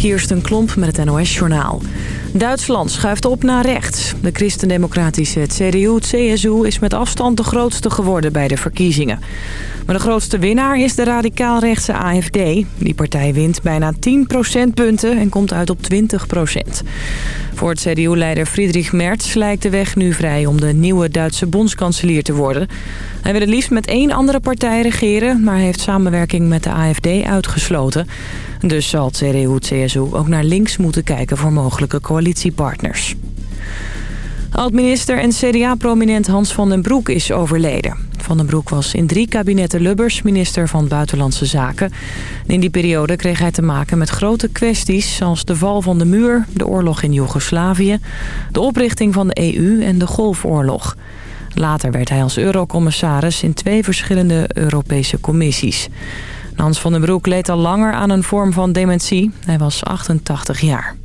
Kirsten Klomp met het NOS-journaal. Duitsland schuift op naar rechts. De christendemocratische CDU-CSU is met afstand de grootste geworden bij de verkiezingen. Maar de grootste winnaar is de radicaal-rechtse AFD. Die partij wint bijna 10 procentpunten en komt uit op 20 procent. Voor het CDU-leider Friedrich Merz lijkt de weg nu vrij om de nieuwe Duitse bondskanselier te worden. Hij wil het liefst met één andere partij regeren, maar heeft samenwerking met de AFD uitgesloten. Dus zal CDU-CSU ook naar links moeten kijken voor mogelijke coalitiepartners. Oud-minister en CDA-prominent Hans van den Broek is overleden. Van den Broek was in drie kabinetten Lubbers minister van Buitenlandse Zaken. In die periode kreeg hij te maken met grote kwesties... zoals de val van de muur, de oorlog in Joegoslavië... de oprichting van de EU en de Golfoorlog. Later werd hij als eurocommissaris in twee verschillende Europese commissies. Hans van den Broek leed al langer aan een vorm van dementie. Hij was 88 jaar.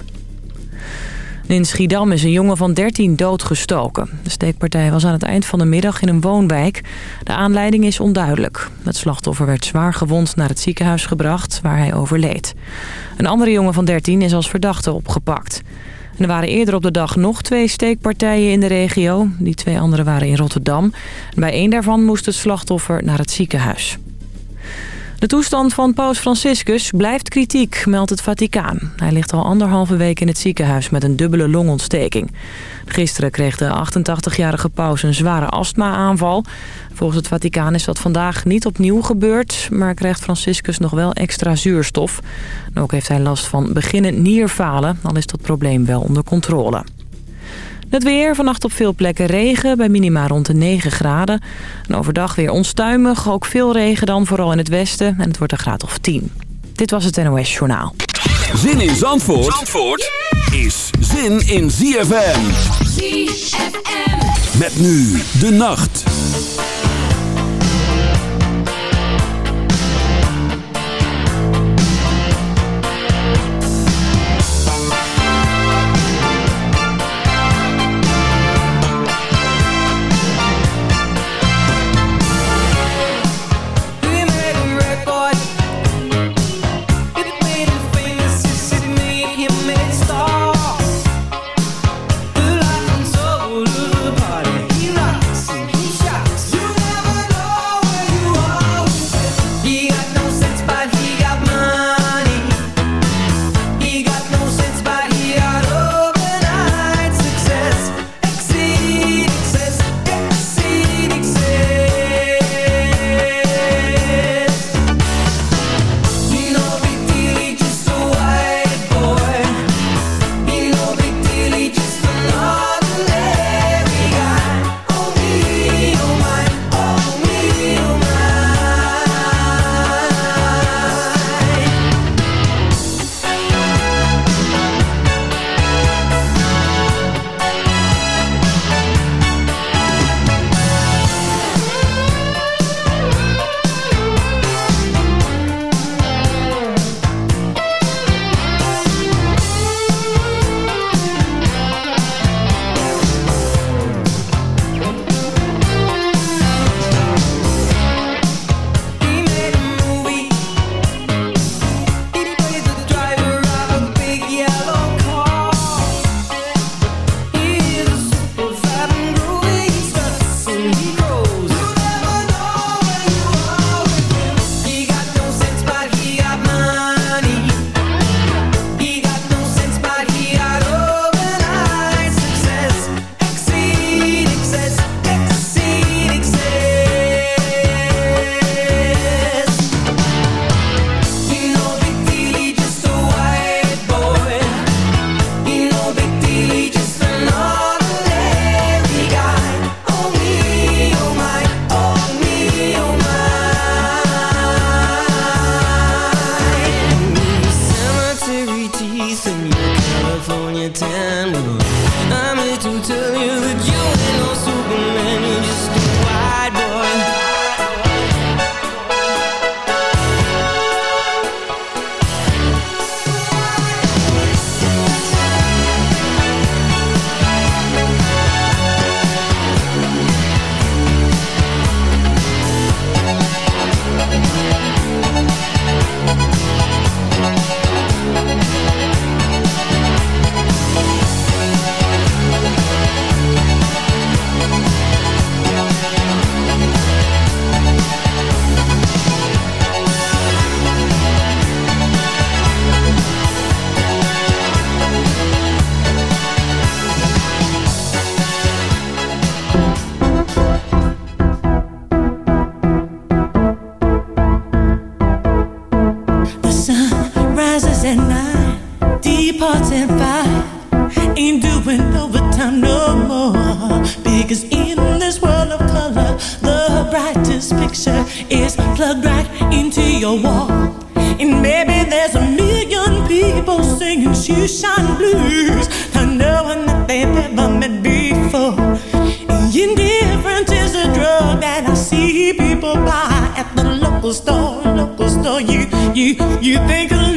In Schiedam is een jongen van 13 doodgestoken. De steekpartij was aan het eind van de middag in een woonwijk. De aanleiding is onduidelijk. Het slachtoffer werd zwaar gewond naar het ziekenhuis gebracht, waar hij overleed. Een andere jongen van 13 is als verdachte opgepakt. er waren eerder op de dag nog twee steekpartijen in de regio. Die twee andere waren in Rotterdam. Bij één daarvan moest het slachtoffer naar het ziekenhuis. De toestand van paus Franciscus blijft kritiek, meldt het Vaticaan. Hij ligt al anderhalve week in het ziekenhuis met een dubbele longontsteking. Gisteren kreeg de 88-jarige paus een zware astma-aanval. Volgens het Vaticaan is dat vandaag niet opnieuw gebeurd... maar krijgt Franciscus nog wel extra zuurstof. ook heeft hij last van beginnend nierfalen, al is dat probleem wel onder controle. Het weer, vannacht op veel plekken regen, bij minima rond de 9 graden. En overdag weer onstuimig, ook veel regen dan, vooral in het westen. En het wordt een graad of 10. Dit was het NOS Journaal. Zin in Zandvoort, Zandvoort is zin in ZFM. ZFM. Met nu de nacht. walk. And maybe there's a million people singing shoeshine blues. I know one that they've never met before. And indifference is a drug that I see people buy at the local store. Local store, you, you, you think of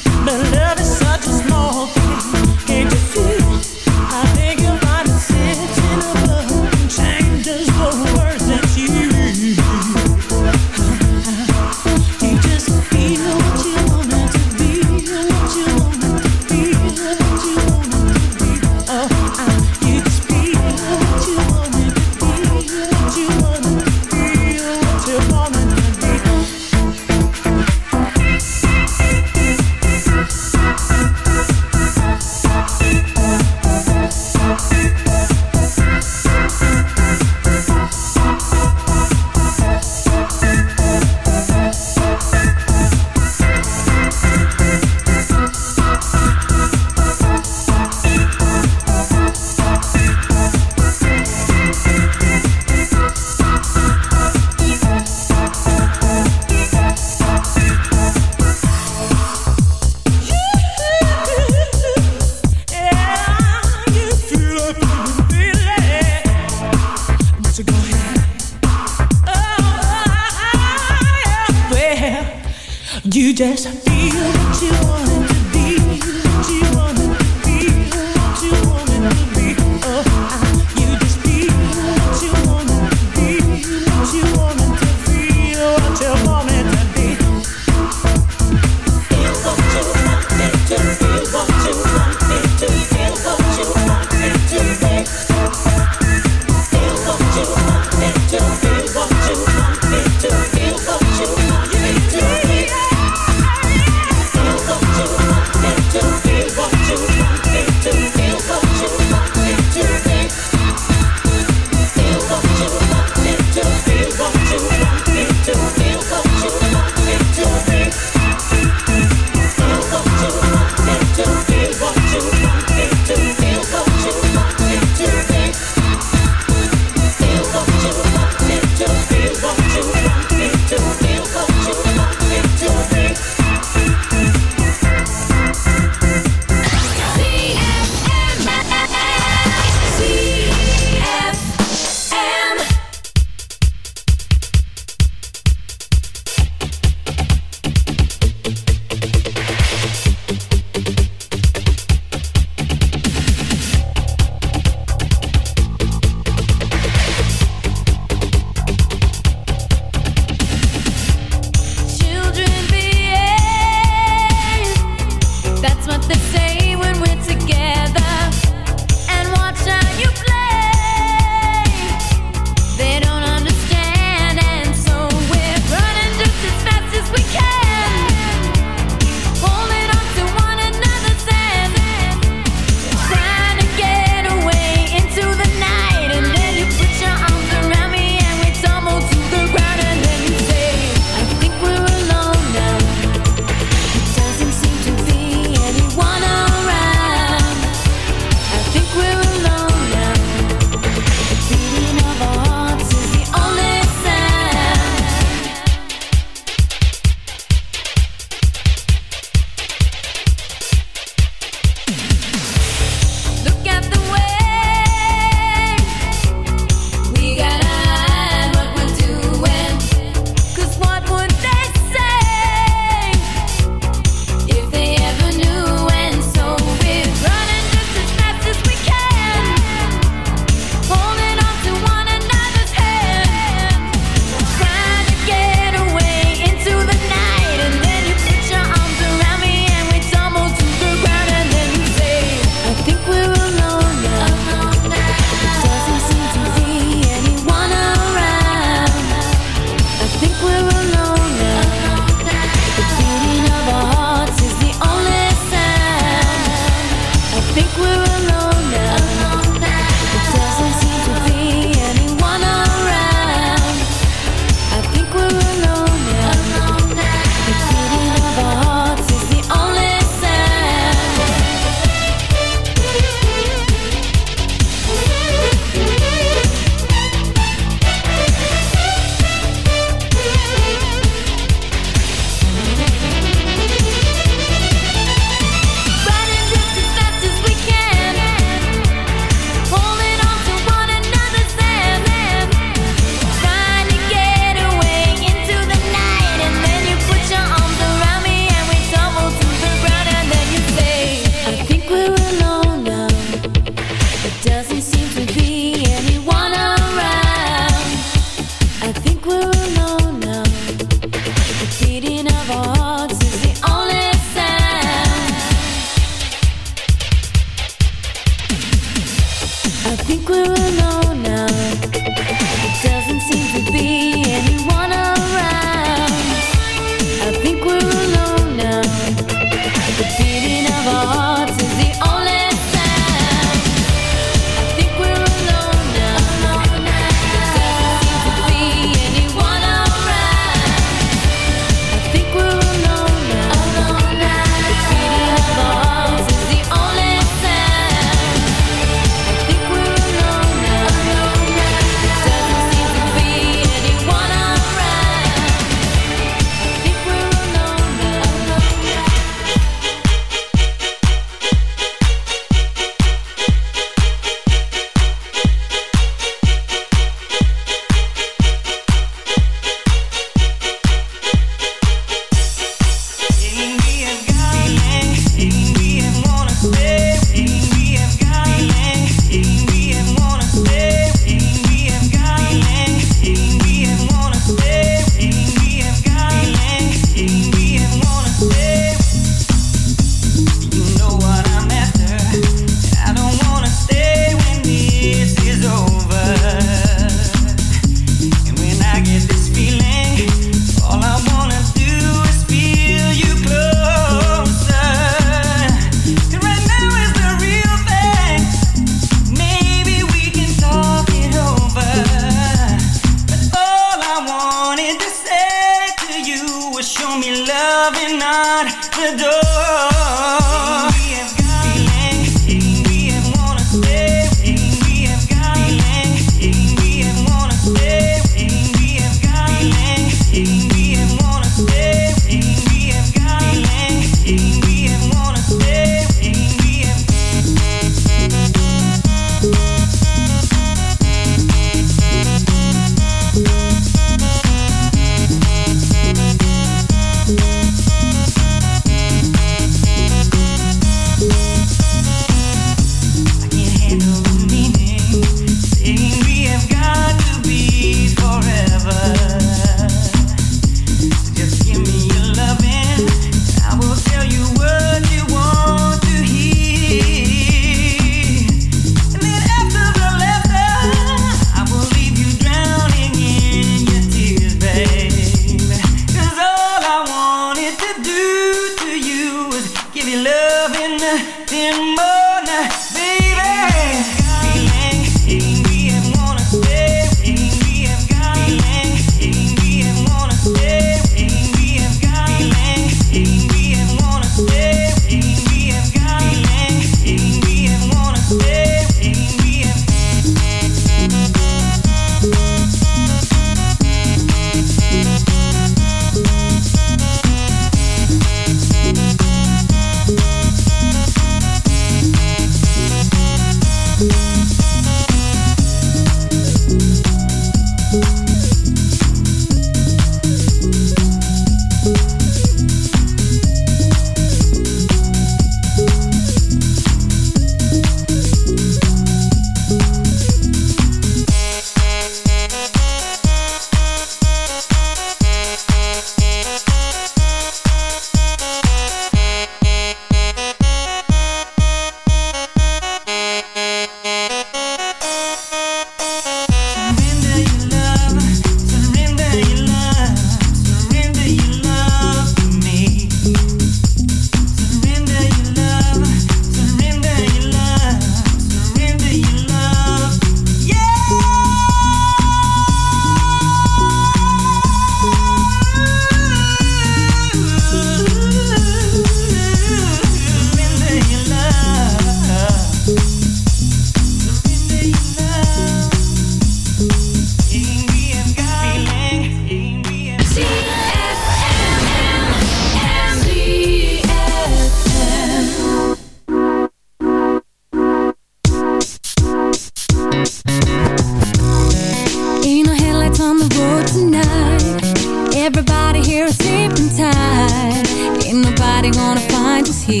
he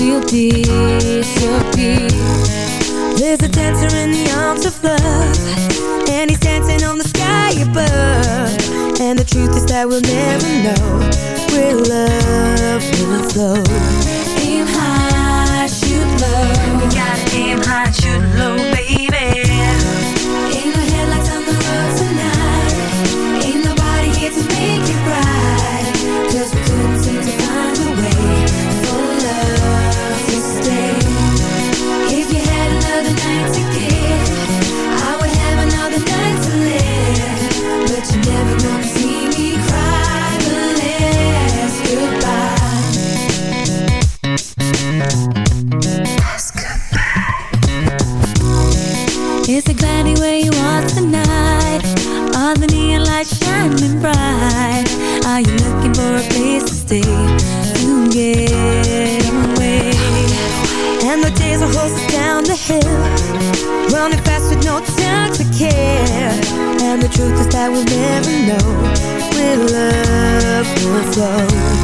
will disappear. There's a dancer in the arms of love And he's dancing on the sky above. And the truth is that we'll never know Where love will flow. Aim high, shoot low. We gotta aim high, shoot low. truth is that we'll never know. When love will flow.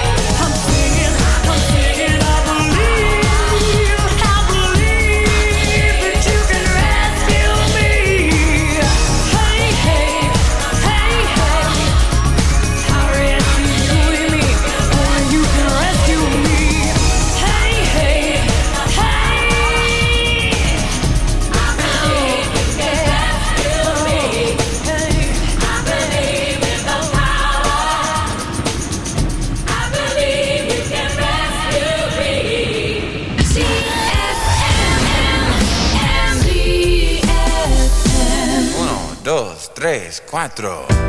4.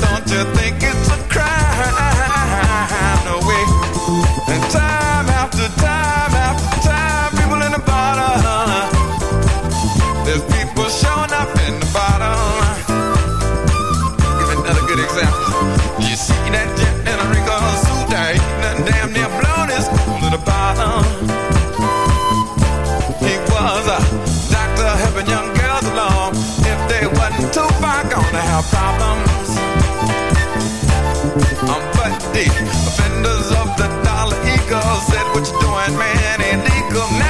don't you think? Offenders of the dollar eagle said, what you doing, man, ain't legal now.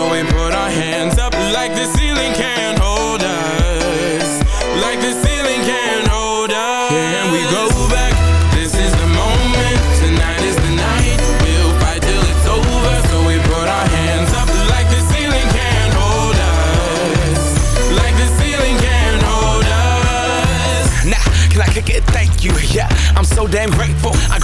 So we put our hands up like the ceiling can't hold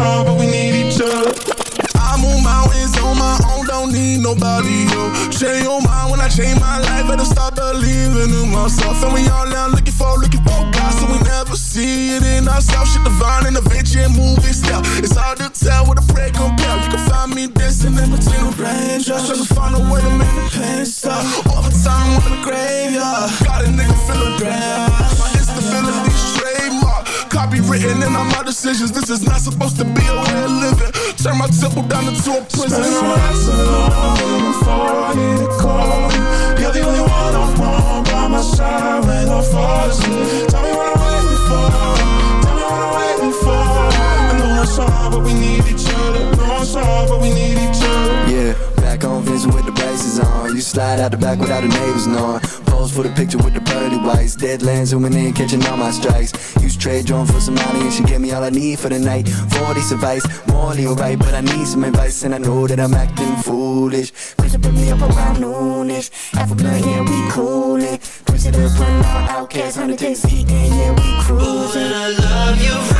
But we need each other. I move mountains on my own, don't need nobody, yo. Change your mind when I change my life, better start believing in myself. And we all now looking for, looking for God, so we never see it in ourselves. Shit divine and adventure and movie style. It's hard to tell what a prayer compare. You can find me dancing in between the raindrops, trying to find a way to make the pain stop. Overtime on the graveyard, got a nigga feeling. My instability trademark, copywritten in all my decisions. This is not supposed to be a way of living. Turn my temple down into a prison. Spending my nights alone, before I need to call me. You're the only one I want by my side when I fall asleep. Tell me what I'm waiting for. Tell me what I'm waiting for. I know it's hard, but we need each other. I Know it's hard, but we need each other. Yeah, back on Vincent with the braces on. You slide out the back without the neighbors knowing. Pose for the picture with the pearly whites. Deadlands zooming in, catching all my strikes. Use trade drone for some money and she gave me all I need for the night. 40 advice, morally alright, but I need some advice and I know that I'm acting foolish. It, put me up around noonish. Half a blunt, yeah, we coolin'. It up, run all outcasts, 100 days yeah, we cruising. I love you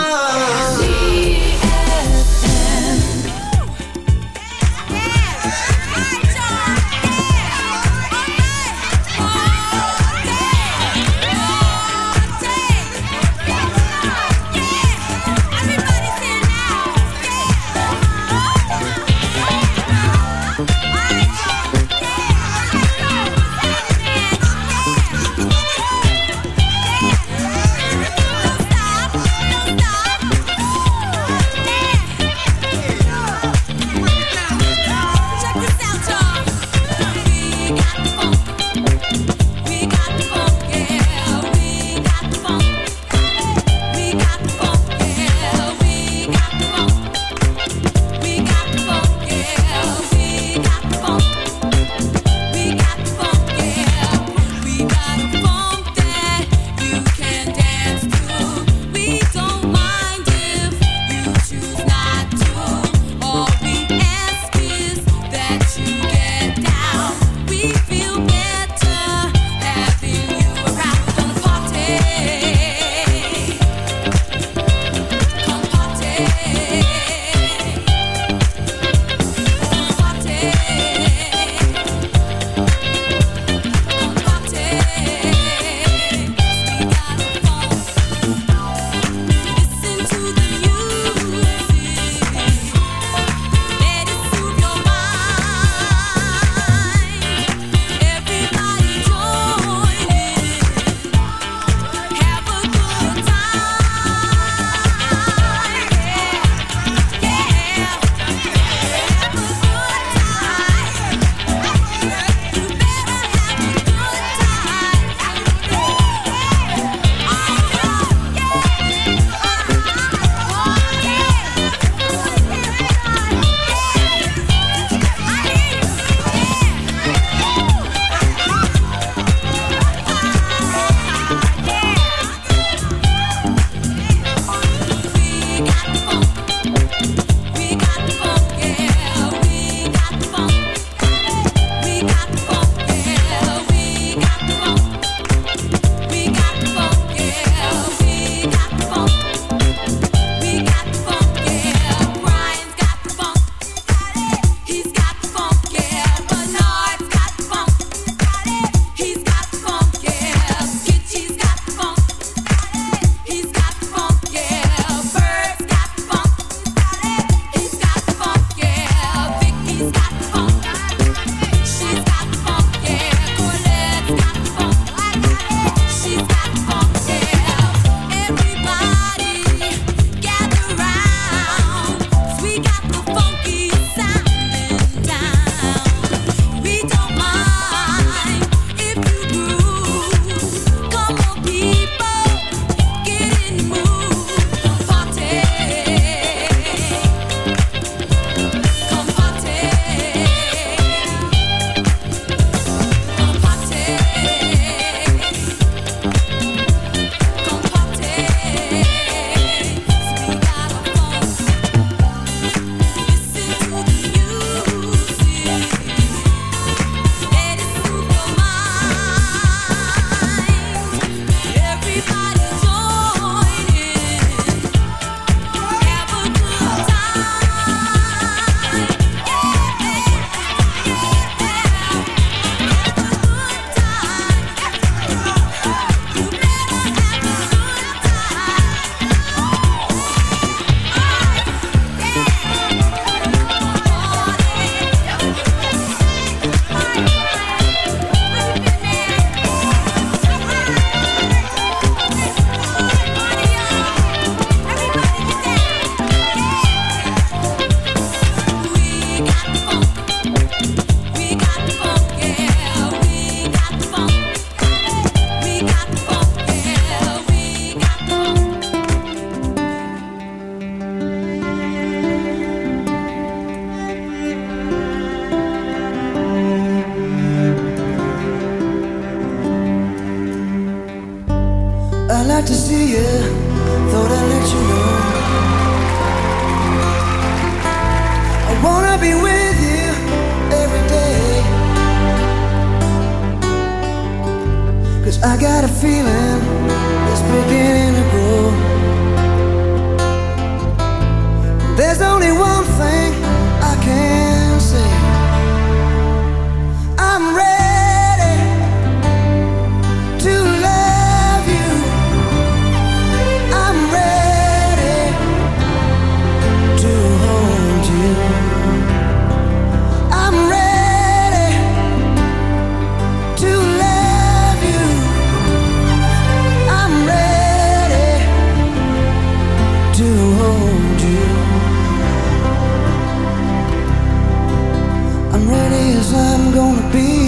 be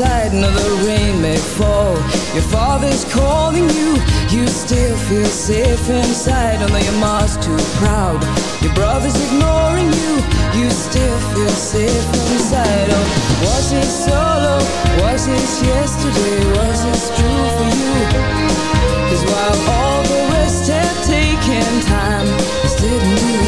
outside, another rain may fall. Your father's calling you, you still feel safe inside, although your mom's too proud. Your brother's ignoring you, you still feel safe inside. Oh, was it solo? Was this yesterday? Was this true for you? Cause while all the rest have taken time, this didn't do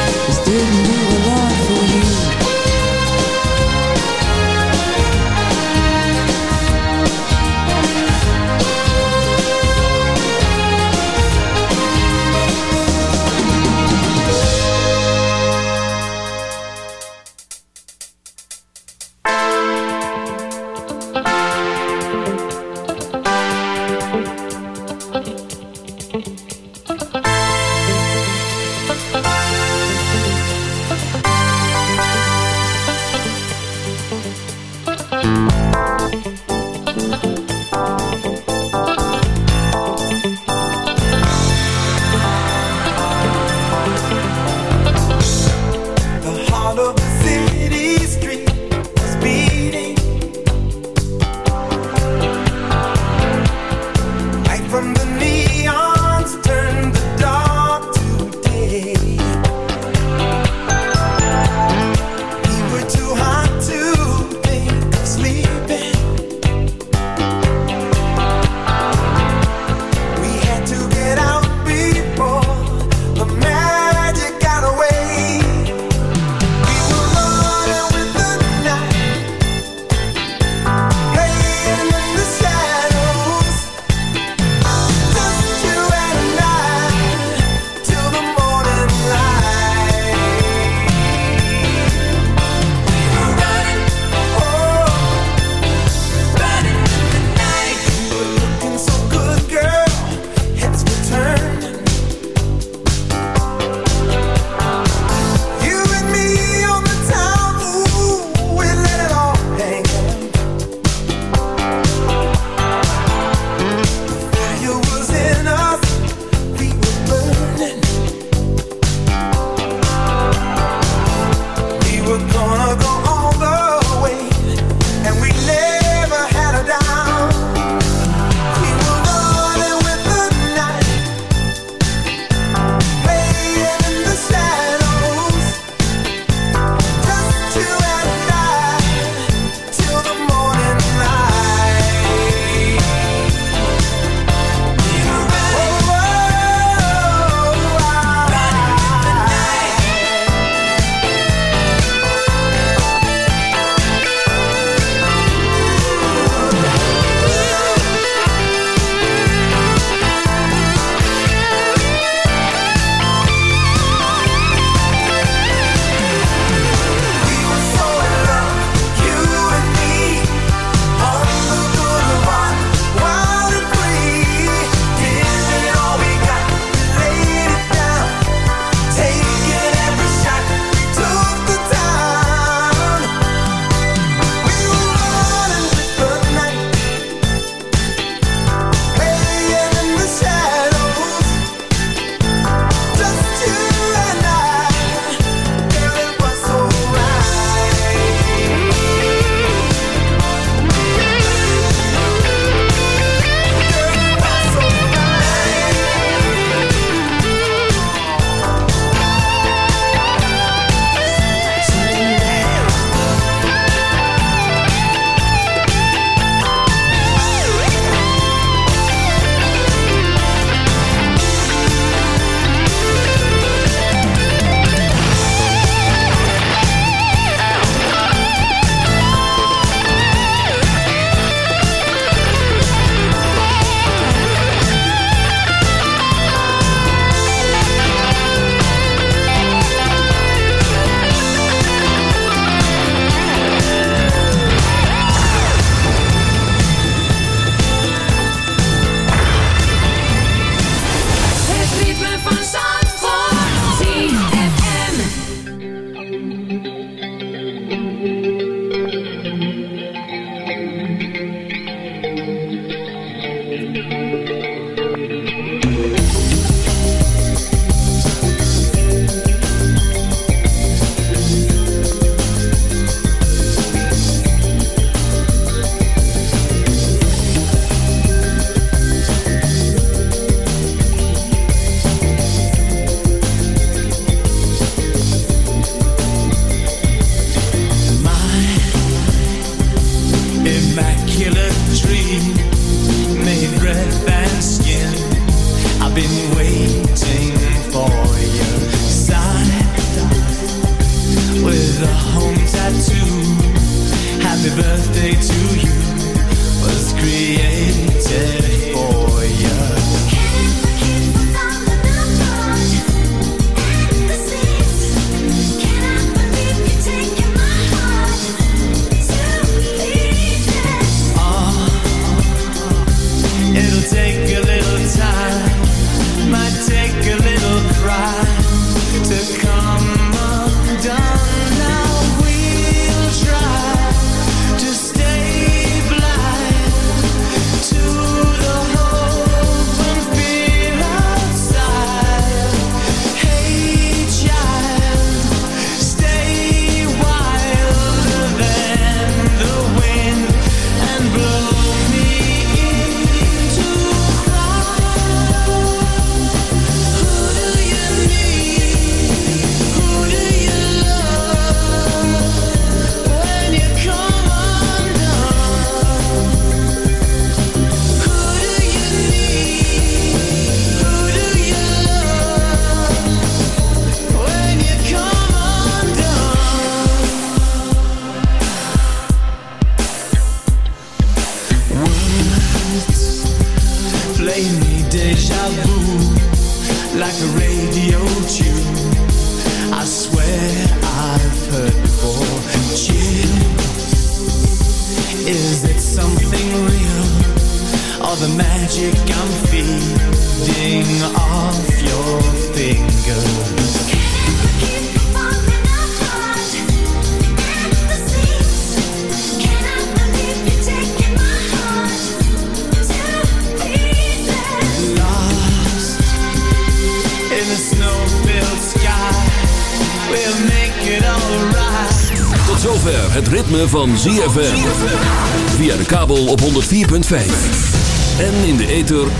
didn't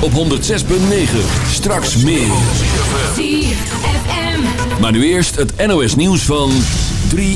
op 106.9. Straks meer. 4 Maar nu eerst het NOS nieuws van 3